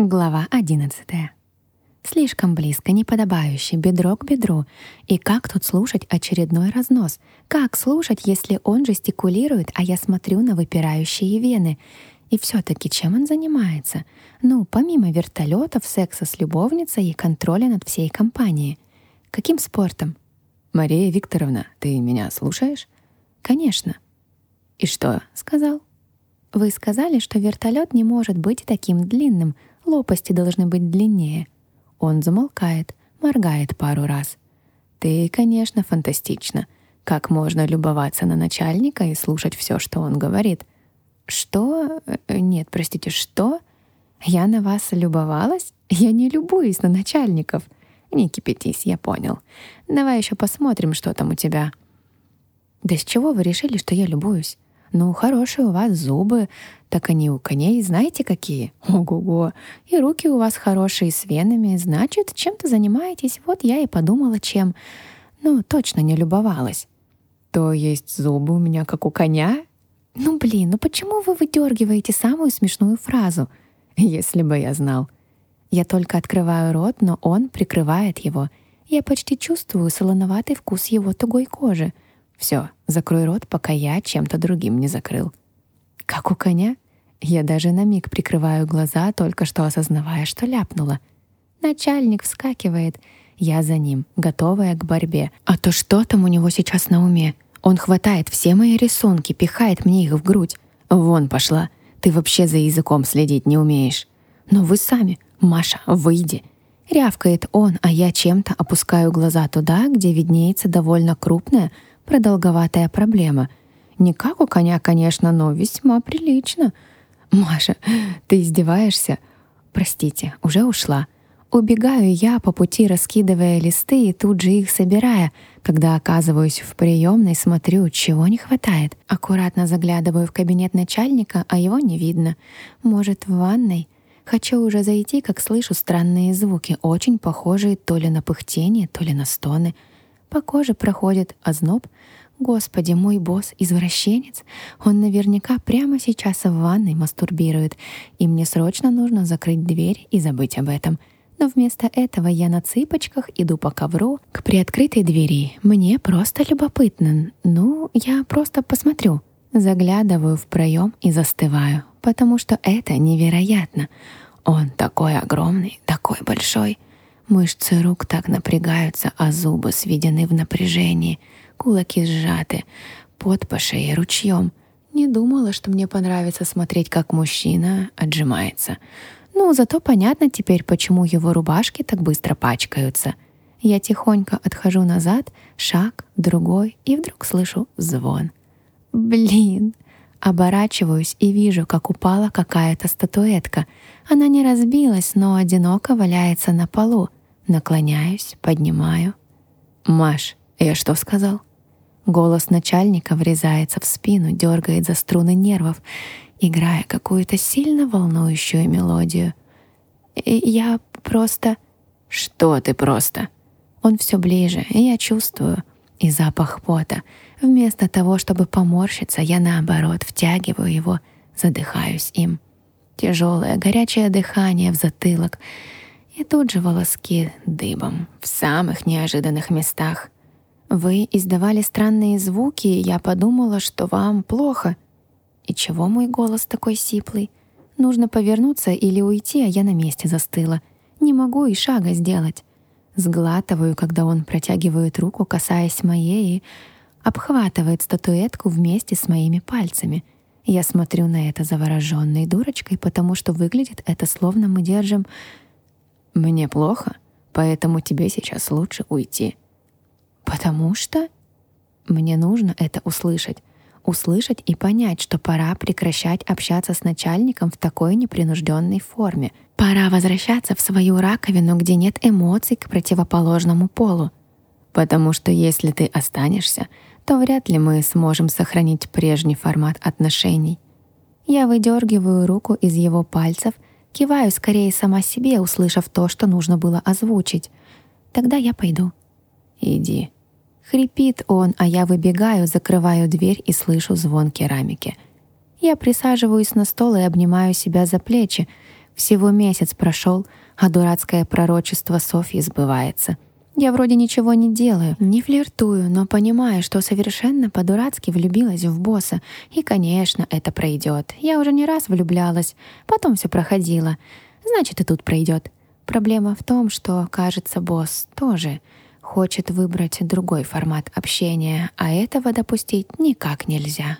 Глава 11. Слишком близко, неподобающе, бедро к бедру. И как тут слушать очередной разнос? Как слушать, если он жестикулирует, а я смотрю на выпирающие вены? И все-таки чем он занимается? Ну, помимо вертолетов, секса с любовницей и контроля над всей компанией. Каким спортом? «Мария Викторовна, ты меня слушаешь?» «Конечно». «И что?» — сказал. «Вы сказали, что вертолет не может быть таким длинным», лопасти должны быть длиннее. Он замолкает, моргает пару раз. Ты, конечно, фантастично. Как можно любоваться на начальника и слушать все, что он говорит? Что? Э, нет, простите, что? Я на вас любовалась? Я не любуюсь на начальников. Не кипятись, я понял. Давай еще посмотрим, что там у тебя. Да с чего вы решили, что я любуюсь? Ну, хорошие у вас зубы, так они у коней, знаете какие? Ого-го. И руки у вас хорошие, с венами, значит, чем-то занимаетесь. Вот я и подумала, чем. Ну, точно не любовалась. То есть зубы у меня как у коня? Ну, блин, ну почему вы выдергиваете самую смешную фразу? Если бы я знал. Я только открываю рот, но он прикрывает его. Я почти чувствую солоноватый вкус его тугой кожи — все, закрой рот, пока я чем-то другим не закрыл. Как у коня? Я даже на миг прикрываю глаза, только что осознавая, что ляпнула. Начальник вскакивает. Я за ним, готовая к борьбе. А то что там у него сейчас на уме? Он хватает все мои рисунки, пихает мне их в грудь. Вон пошла. Ты вообще за языком следить не умеешь. Но вы сами. Маша, выйди. Рявкает он, а я чем-то опускаю глаза туда, где виднеется довольно крупная, продолговатая проблема. Не как у коня, конечно, но весьма прилично. Маша, ты издеваешься? Простите, уже ушла. Убегаю я по пути, раскидывая листы и тут же их собирая. Когда оказываюсь в приемной, смотрю, чего не хватает. Аккуратно заглядываю в кабинет начальника, а его не видно. Может, в ванной? Хочу уже зайти, как слышу странные звуки, очень похожие то ли на пыхтение, то ли на стоны. По коже проходит озноб. Господи, мой босс — извращенец. Он наверняка прямо сейчас в ванной мастурбирует, и мне срочно нужно закрыть дверь и забыть об этом. Но вместо этого я на цыпочках иду по ковру к приоткрытой двери. Мне просто любопытно. Ну, я просто посмотрю. Заглядываю в проем и застываю, потому что это невероятно. Он такой огромный, такой большой — Мышцы рук так напрягаются, а зубы сведены в напряжении, кулаки сжаты, пот по шее ручьем. Не думала, что мне понравится смотреть, как мужчина отжимается. Ну, зато понятно теперь, почему его рубашки так быстро пачкаются. Я тихонько отхожу назад, шаг, другой, и вдруг слышу звон. Блин! Оборачиваюсь и вижу, как упала какая-то статуэтка. Она не разбилась, но одиноко валяется на полу. Наклоняюсь, поднимаю. «Маш, я что сказал?» Голос начальника врезается в спину, дергает за струны нервов, играя какую-то сильно волнующую мелодию. «Я просто...» «Что ты просто?» Он все ближе, и я чувствую. И запах пота. Вместо того, чтобы поморщиться, я наоборот втягиваю его, задыхаюсь им. Тяжелое, горячее дыхание в затылок — и тут же волоски дыбом, в самых неожиданных местах. Вы издавали странные звуки, и я подумала, что вам плохо. И чего мой голос такой сиплый? Нужно повернуться или уйти, а я на месте застыла. Не могу и шага сделать. Сглатываю, когда он протягивает руку, касаясь моей, и обхватывает статуэтку вместе с моими пальцами. Я смотрю на это завороженной дурочкой, потому что выглядит это словно мы держим мне плохо, поэтому тебе сейчас лучше уйти. Потому что мне нужно это услышать. Услышать и понять, что пора прекращать общаться с начальником в такой непринужденной форме. Пора возвращаться в свою раковину, где нет эмоций к противоположному полу. Потому что если ты останешься, то вряд ли мы сможем сохранить прежний формат отношений. Я выдергиваю руку из его пальцев — Киваю скорее сама себе, услышав то, что нужно было озвучить. Тогда я пойду. Иди. Хрипит он, а я выбегаю, закрываю дверь и слышу звон керамики. Я присаживаюсь на стол и обнимаю себя за плечи. Всего месяц прошел, а дурацкое пророчество Софьи сбывается. Я вроде ничего не делаю, не флиртую, но понимаю, что совершенно по-дурацки влюбилась в босса. И, конечно, это пройдет. Я уже не раз влюблялась, потом все проходило. Значит, и тут пройдет. Проблема в том, что, кажется, босс тоже хочет выбрать другой формат общения, а этого допустить никак нельзя.